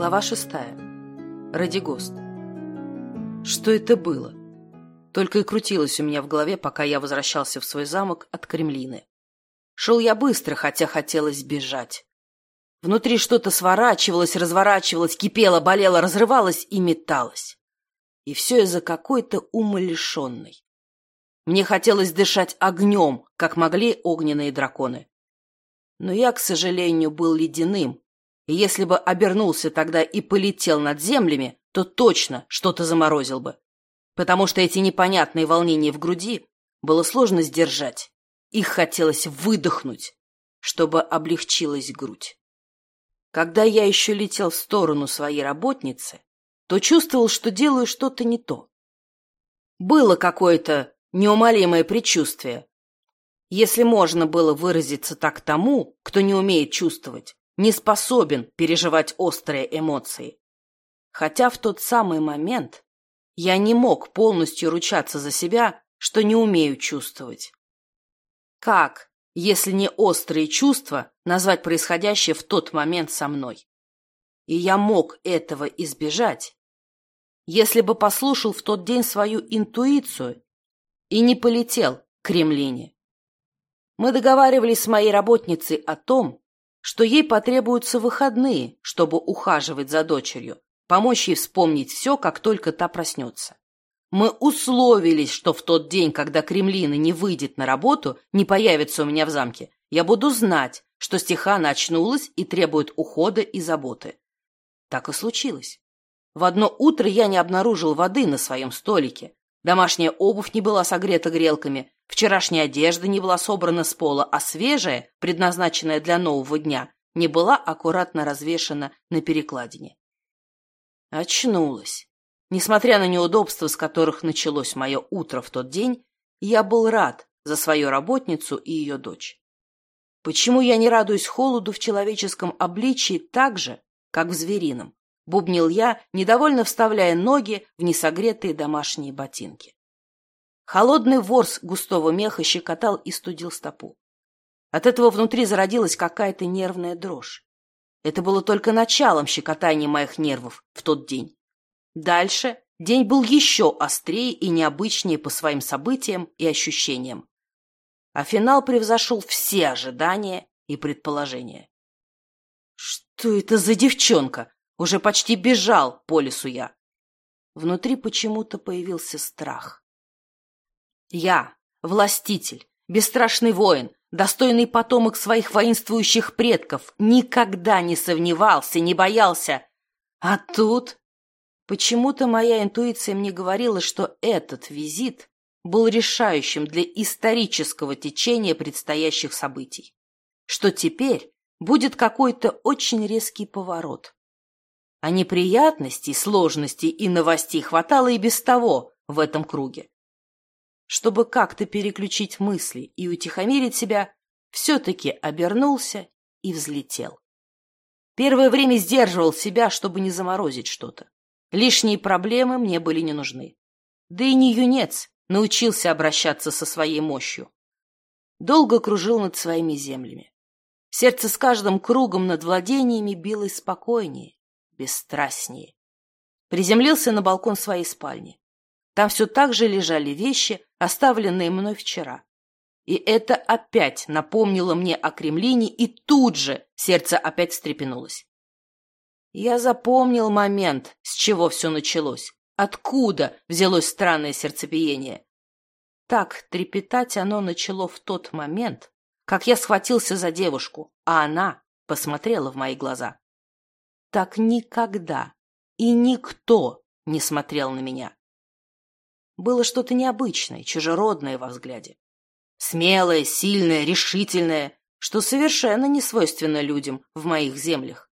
Глава шестая. Радигост. Что это было? Только и крутилось у меня в голове, пока я возвращался в свой замок от Кремлины. Шел я быстро, хотя хотелось бежать. Внутри что-то сворачивалось, разворачивалось, кипело, болело, разрывалось и металось. И все из-за какой-то умалишенной. Мне хотелось дышать огнем, как могли огненные драконы. Но я, к сожалению, был ледяным, и если бы обернулся тогда и полетел над землями, то точно что-то заморозил бы. Потому что эти непонятные волнения в груди было сложно сдержать. Их хотелось выдохнуть, чтобы облегчилась грудь. Когда я еще летел в сторону своей работницы, то чувствовал, что делаю что-то не то. Было какое-то неумолимое предчувствие. Если можно было выразиться так тому, кто не умеет чувствовать, не способен переживать острые эмоции. Хотя в тот самый момент я не мог полностью ручаться за себя, что не умею чувствовать. Как, если не острые чувства, назвать происходящее в тот момент со мной? И я мог этого избежать, если бы послушал в тот день свою интуицию и не полетел к Кремлине. Мы договаривались с моей работницей о том, что ей потребуются выходные, чтобы ухаживать за дочерью, помочь ей вспомнить все, как только та проснется. Мы условились, что в тот день, когда Кремлина не выйдет на работу, не появится у меня в замке, я буду знать, что Стехана очнулась и требует ухода и заботы. Так и случилось. В одно утро я не обнаружил воды на своем столике. Домашняя обувь не была согрета грелками, Вчерашняя одежда не была собрана с пола, а свежая, предназначенная для нового дня, не была аккуратно развешана на перекладине. Очнулась. Несмотря на неудобства, с которых началось мое утро в тот день, я был рад за свою работницу и ее дочь. Почему я не радуюсь холоду в человеческом обличии так же, как в зверином? Бубнил я, недовольно вставляя ноги в несогретые домашние ботинки. Холодный ворс густого меха щекотал и студил стопу. От этого внутри зародилась какая-то нервная дрожь. Это было только началом щекотания моих нервов в тот день. Дальше день был еще острее и необычнее по своим событиям и ощущениям. А финал превзошел все ожидания и предположения. Что это за девчонка? Уже почти бежал по лесу я. Внутри почему-то появился страх. Я, властитель, бесстрашный воин, достойный потомок своих воинствующих предков, никогда не сомневался, не боялся. А тут... Почему-то моя интуиция мне говорила, что этот визит был решающим для исторического течения предстоящих событий. Что теперь будет какой-то очень резкий поворот. А неприятностей, сложностей и новостей хватало и без того в этом круге чтобы как-то переключить мысли и утихомирить себя, все-таки обернулся и взлетел. Первое время сдерживал себя, чтобы не заморозить что-то. Лишние проблемы мне были не нужны. Да и не юнец научился обращаться со своей мощью. Долго кружил над своими землями. Сердце с каждым кругом над владениями билось спокойнее, бесстрастнее. Приземлился на балкон своей спальни. Там все так же лежали вещи, оставленные мной вчера. И это опять напомнило мне о Кремлине, и тут же сердце опять встрепенулось. Я запомнил момент, с чего все началось, откуда взялось странное сердцебиение. Так трепетать оно начало в тот момент, как я схватился за девушку, а она посмотрела в мои глаза. Так никогда и никто не смотрел на меня было что-то необычное, чужеродное во взгляде. Смелое, сильное, решительное, что совершенно не свойственно людям в моих землях,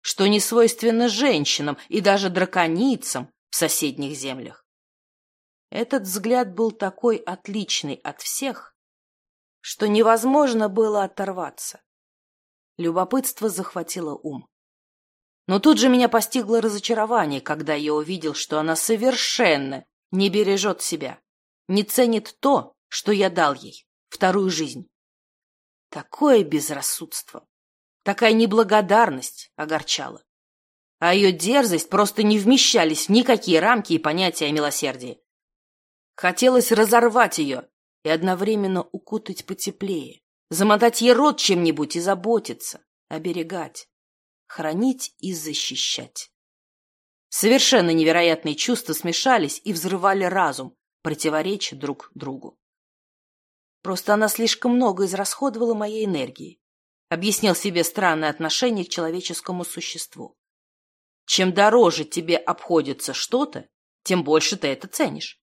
что не свойственно женщинам и даже драконицам в соседних землях. Этот взгляд был такой отличный от всех, что невозможно было оторваться. Любопытство захватило ум. Но тут же меня постигло разочарование, когда я увидел, что она совершенно не бережет себя, не ценит то, что я дал ей, вторую жизнь. Такое безрассудство, такая неблагодарность огорчала. а ее дерзость просто не вмещались в никакие рамки и понятия о милосердии. Хотелось разорвать ее и одновременно укутать потеплее, замотать ей рот чем-нибудь и заботиться, оберегать, хранить и защищать. Совершенно невероятные чувства смешались и взрывали разум, противореча друг другу. Просто она слишком много израсходовала моей энергии. Объяснил себе странное отношение к человеческому существу. Чем дороже тебе обходится что-то, тем больше ты это ценишь.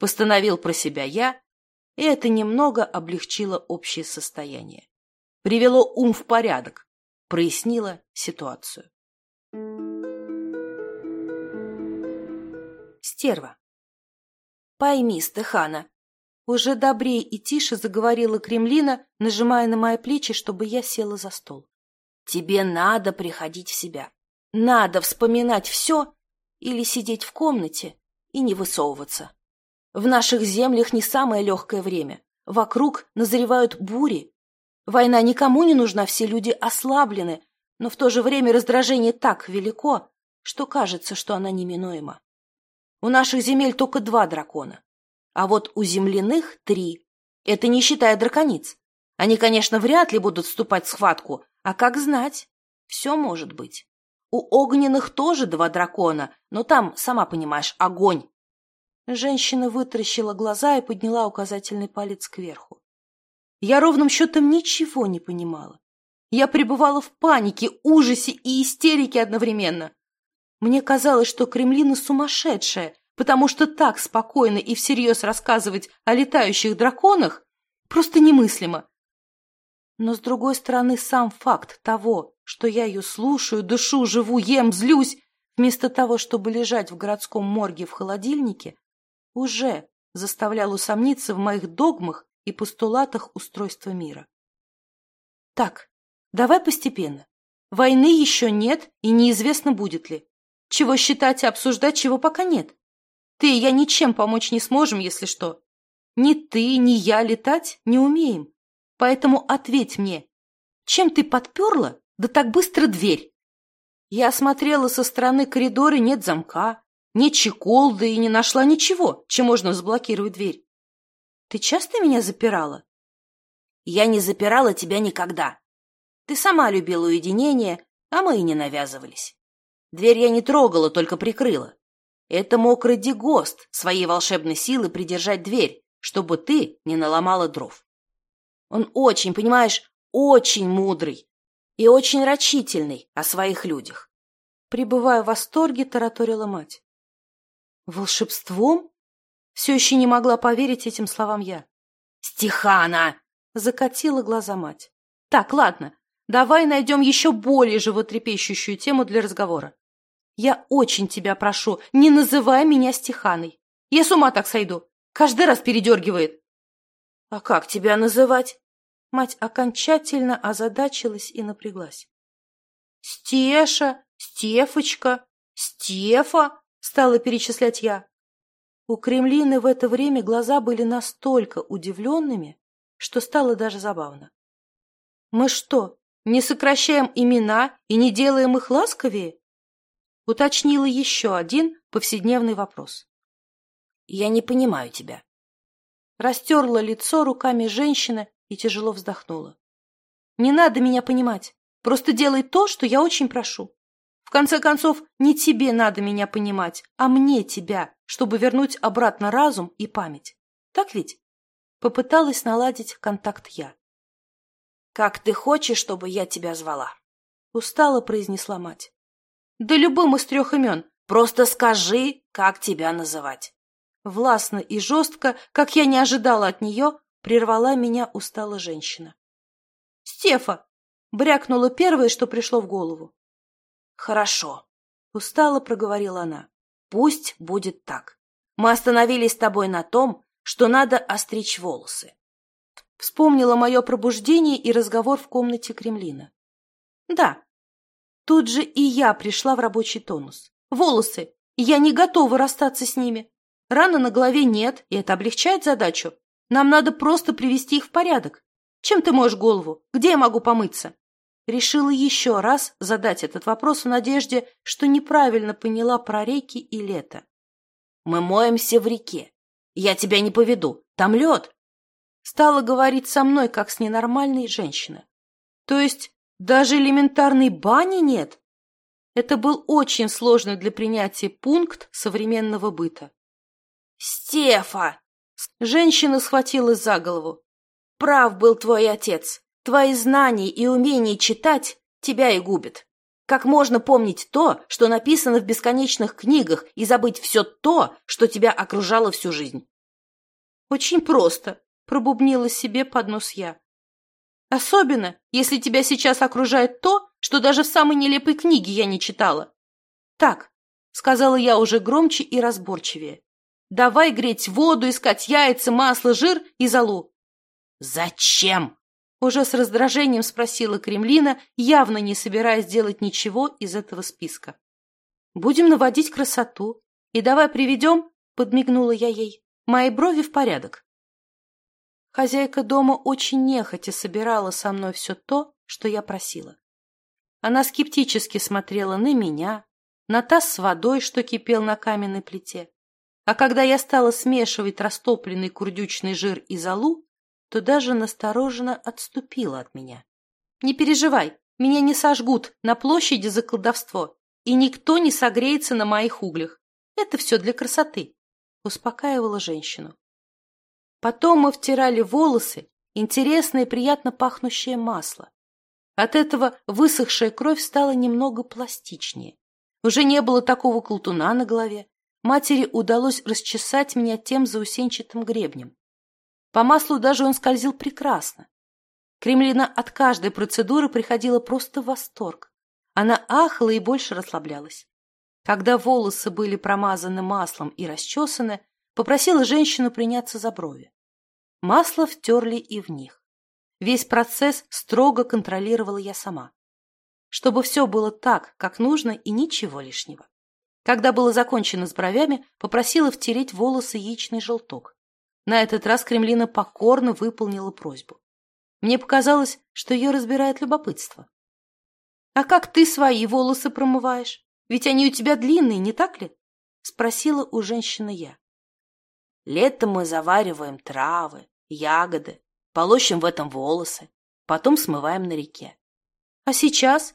Постановил про себя я, и это немного облегчило общее состояние. Привело ум в порядок, прояснило ситуацию. Стерва. Пойми, Стехана, уже добрее и тише заговорила Кремлина, нажимая на мои плечи, чтобы я села за стол. Тебе надо приходить в себя. Надо вспоминать все или сидеть в комнате и не высовываться. В наших землях не самое легкое время. Вокруг назревают бури. Война никому не нужна, все люди ослаблены, но в то же время раздражение так велико, что кажется, что она неминуема. У наших земель только два дракона, а вот у земляных три. Это не считая дракониц. Они, конечно, вряд ли будут вступать в схватку, а как знать? Все может быть. У огненных тоже два дракона, но там, сама понимаешь, огонь. Женщина вытаращила глаза и подняла указательный палец кверху. Я ровным счетом ничего не понимала. Я пребывала в панике, ужасе и истерике одновременно. Мне казалось, что Кремлина сумасшедшая, потому что так спокойно и всерьез рассказывать о летающих драконах просто немыслимо. Но, с другой стороны, сам факт того, что я ее слушаю, дышу, живу, ем, злюсь, вместо того, чтобы лежать в городском морге в холодильнике, уже заставлял усомниться в моих догмах и постулатах устройства мира. Так, давай постепенно. Войны еще нет и неизвестно будет ли. Чего считать и обсуждать, чего пока нет. Ты и я ничем помочь не сможем, если что. Ни ты, ни я летать не умеем. Поэтому ответь мне, чем ты подперла, да так быстро дверь? Я осмотрела со стороны коридора, нет замка, нет чеколды и не нашла ничего, чем можно заблокировать дверь. Ты часто меня запирала? Я не запирала тебя никогда. Ты сама любила уединение, а мы и не навязывались. Дверь я не трогала, только прикрыла. Это мог Радигост своей волшебной силы придержать дверь, чтобы ты не наломала дров. Он очень, понимаешь, очень мудрый и очень рачительный о своих людях. Пребывая в восторге, тараторила мать. Волшебством? Все еще не могла поверить этим словам я. «Стихана!» — закатила глаза мать. «Так, ладно, давай найдем еще более животрепещущую тему для разговора. Я очень тебя прошу, не называй меня Стиханой. Я с ума так сойду. Каждый раз передергивает». «А как тебя называть?» Мать окончательно озадачилась и напряглась. «Стеша, Стефочка, Стефа!» Стала перечислять я. У Кремлины в это время глаза были настолько удивленными, что стало даже забавно. «Мы что, не сокращаем имена и не делаем их ласковее?» Уточнила еще один повседневный вопрос. «Я не понимаю тебя». Растерла лицо руками женщина и тяжело вздохнула. «Не надо меня понимать. Просто делай то, что я очень прошу. В конце концов, не тебе надо меня понимать, а мне тебя, чтобы вернуть обратно разум и память. Так ведь? Попыталась наладить контакт я. «Как ты хочешь, чтобы я тебя звала?» Устало произнесла мать. «Да любым из трех имен. Просто скажи, как тебя называть». Властно и жестко, как я не ожидала от нее, прервала меня устала женщина. «Стефа!» — брякнула первое, что пришло в голову. «Хорошо», — устало проговорила она. «Пусть будет так. Мы остановились с тобой на том, что надо остричь волосы». Вспомнила мое пробуждение и разговор в комнате Кремлина. «Да, тут же и я пришла в рабочий тонус. Волосы! Я не готова расстаться с ними. Раны на голове нет, и это облегчает задачу. Нам надо просто привести их в порядок. Чем ты моешь голову? Где я могу помыться?» решила еще раз задать этот вопрос в надежде, что неправильно поняла про реки и лето. «Мы моемся в реке. Я тебя не поведу. Там лед!» Стала говорить со мной, как с ненормальной женщиной. То есть даже элементарной бани нет? Это был очень сложный для принятия пункт современного быта. «Стефа!» Женщина схватилась за голову. «Прав был твой отец. Твои знания и умение читать тебя и губят. Как можно помнить то, что написано в бесконечных книгах, и забыть все то, что тебя окружало всю жизнь? Очень просто, пробубнила себе под нос я. Особенно, если тебя сейчас окружает то, что даже в самой нелепой книге я не читала. Так, сказала я уже громче и разборчивее. Давай греть воду, искать яйца, масло, жир и золу. Зачем? Уже с раздражением спросила Кремлина, явно не собираясь делать ничего из этого списка. «Будем наводить красоту. И давай приведем, — подмигнула я ей, — мои брови в порядок». Хозяйка дома очень нехотя собирала со мной все то, что я просила. Она скептически смотрела на меня, на таз с водой, что кипел на каменной плите. А когда я стала смешивать растопленный курдючный жир и золу, то даже настороженно отступила от меня. «Не переживай, меня не сожгут на площади за колдовство, и никто не согреется на моих углях. Это все для красоты», — успокаивала женщину. Потом мы втирали волосы интересное и приятно пахнущее масло. От этого высохшая кровь стала немного пластичнее. Уже не было такого колтуна на голове. Матери удалось расчесать меня тем заусенчатым гребнем. По маслу даже он скользил прекрасно. Кремлина от каждой процедуры приходила просто в восторг. Она ахала и больше расслаблялась. Когда волосы были промазаны маслом и расчесаны, попросила женщину приняться за брови. Масло втерли и в них. Весь процесс строго контролировала я сама. Чтобы все было так, как нужно, и ничего лишнего. Когда было закончено с бровями, попросила втереть волосы яичный желток. На этот раз Кремлина покорно выполнила просьбу. Мне показалось, что ее разбирает любопытство. «А как ты свои волосы промываешь? Ведь они у тебя длинные, не так ли?» — спросила у женщины я. «Летом мы завариваем травы, ягоды, полощем в этом волосы, потом смываем на реке. А сейчас?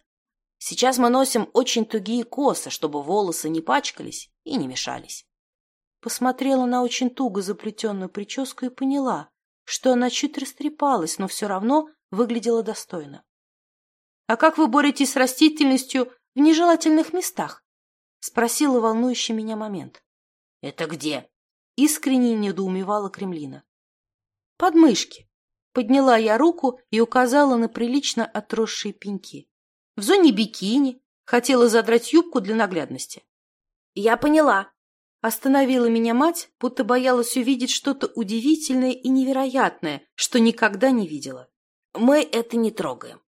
Сейчас мы носим очень тугие косы, чтобы волосы не пачкались и не мешались. Посмотрела на очень туго заплетенную прическу и поняла, что она чуть растрепалась, но все равно выглядела достойно. — А как вы боретесь с растительностью в нежелательных местах? — спросила волнующий меня момент. — Это где? — искренне недоумевала Кремлина. — Подмышки. Подняла я руку и указала на прилично отросшие пеньки. В зоне бикини хотела задрать юбку для наглядности. — Я поняла, Остановила меня мать, будто боялась увидеть что-то удивительное и невероятное, что никогда не видела. Мы это не трогаем.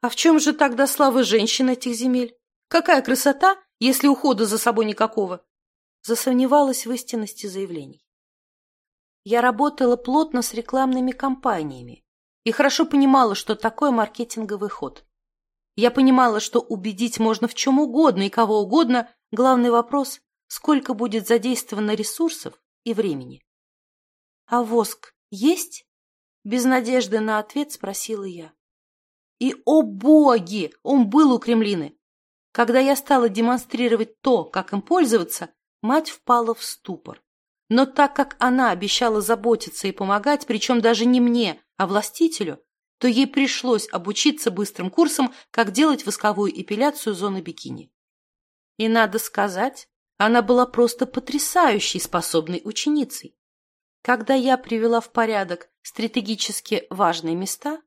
А в чем же тогда слава женщин этих земель? Какая красота, если ухода за собой никакого? Засомневалась в истинности заявлений. Я работала плотно с рекламными кампаниями и хорошо понимала, что такое маркетинговый ход. Я понимала, что убедить можно в чем угодно и кого угодно, главный вопрос сколько будет задействовано ресурсов и времени. «А воск есть?» Без надежды на ответ спросила я. И, о боги, он был у Кремлины! Когда я стала демонстрировать то, как им пользоваться, мать впала в ступор. Но так как она обещала заботиться и помогать, причем даже не мне, а властителю, то ей пришлось обучиться быстрым курсом, как делать восковую эпиляцию зоны бикини. И надо сказать, она была просто потрясающей способной ученицей. Когда я привела в порядок стратегически важные места,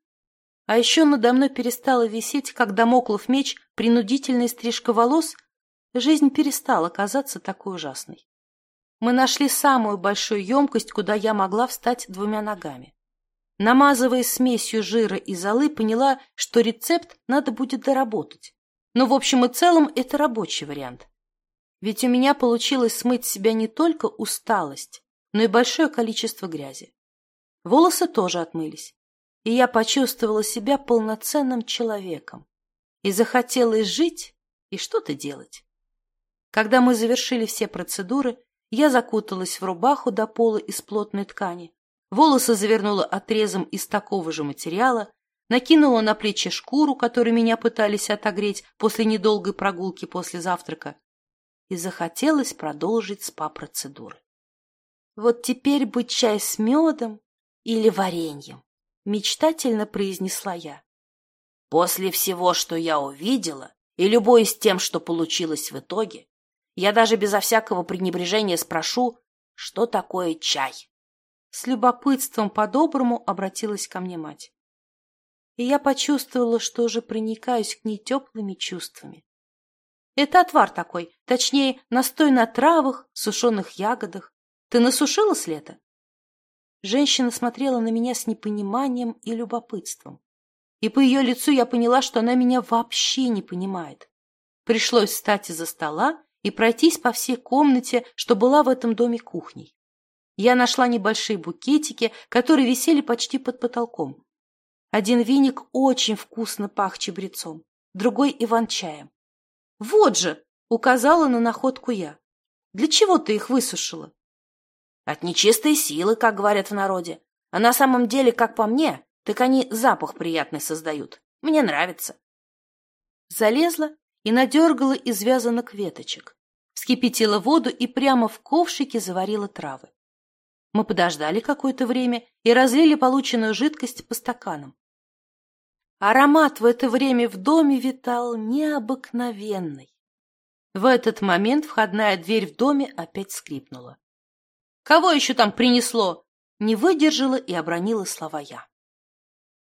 а еще надо мной перестала висеть, как домоклов меч, принудительная стрижка волос, жизнь перестала казаться такой ужасной. Мы нашли самую большую емкость, куда я могла встать двумя ногами. Намазывая смесью жира и золы, поняла, что рецепт надо будет доработать. Но в общем и целом это рабочий вариант. Ведь у меня получилось смыть с себя не только усталость, но и большое количество грязи. Волосы тоже отмылись. и я почувствовала себя полноценным человеком. И захотелось жить и что-то делать. Когда мы завершили все процедуры, я закуталась в рубаху до пола из плотной ткани, волосы завернула отрезом из такого же материала, накинула на плечи шкуру, которой меня пытались отогреть после недолгой прогулки после завтрака, и захотелось продолжить спа-процедуры. Вот теперь бы чай с медом или вареньем, мечтательно произнесла я. После всего, что я увидела, и любой с тем, что получилось в итоге, я даже безо всякого пренебрежения спрошу, что такое чай. С любопытством по-доброму обратилась ко мне мать. И я почувствовала, что уже проникаюсь к ней теплыми чувствами. Это отвар такой, точнее, настой на травах, сушеных ягодах. Ты насушила с лета? Женщина смотрела на меня с непониманием и любопытством. И по ее лицу я поняла, что она меня вообще не понимает. Пришлось встать из-за стола и пройтись по всей комнате, что была в этом доме кухней. Я нашла небольшие букетики, которые висели почти под потолком. Один веник очень вкусно пах чабрецом, другой — иван-чаем. «Вот же!» — указала на находку я. «Для чего ты их высушила?» «От нечистой силы, как говорят в народе. А на самом деле, как по мне, так они запах приятный создают. Мне нравится». Залезла и надергала из вязанок веточек. Вскипятила воду и прямо в ковшике заварила травы. Мы подождали какое-то время и разлили полученную жидкость по стаканам. Аромат в это время в доме витал необыкновенный. В этот момент входная дверь в доме опять скрипнула. «Кого еще там принесло?» Не выдержала и обронила слова я.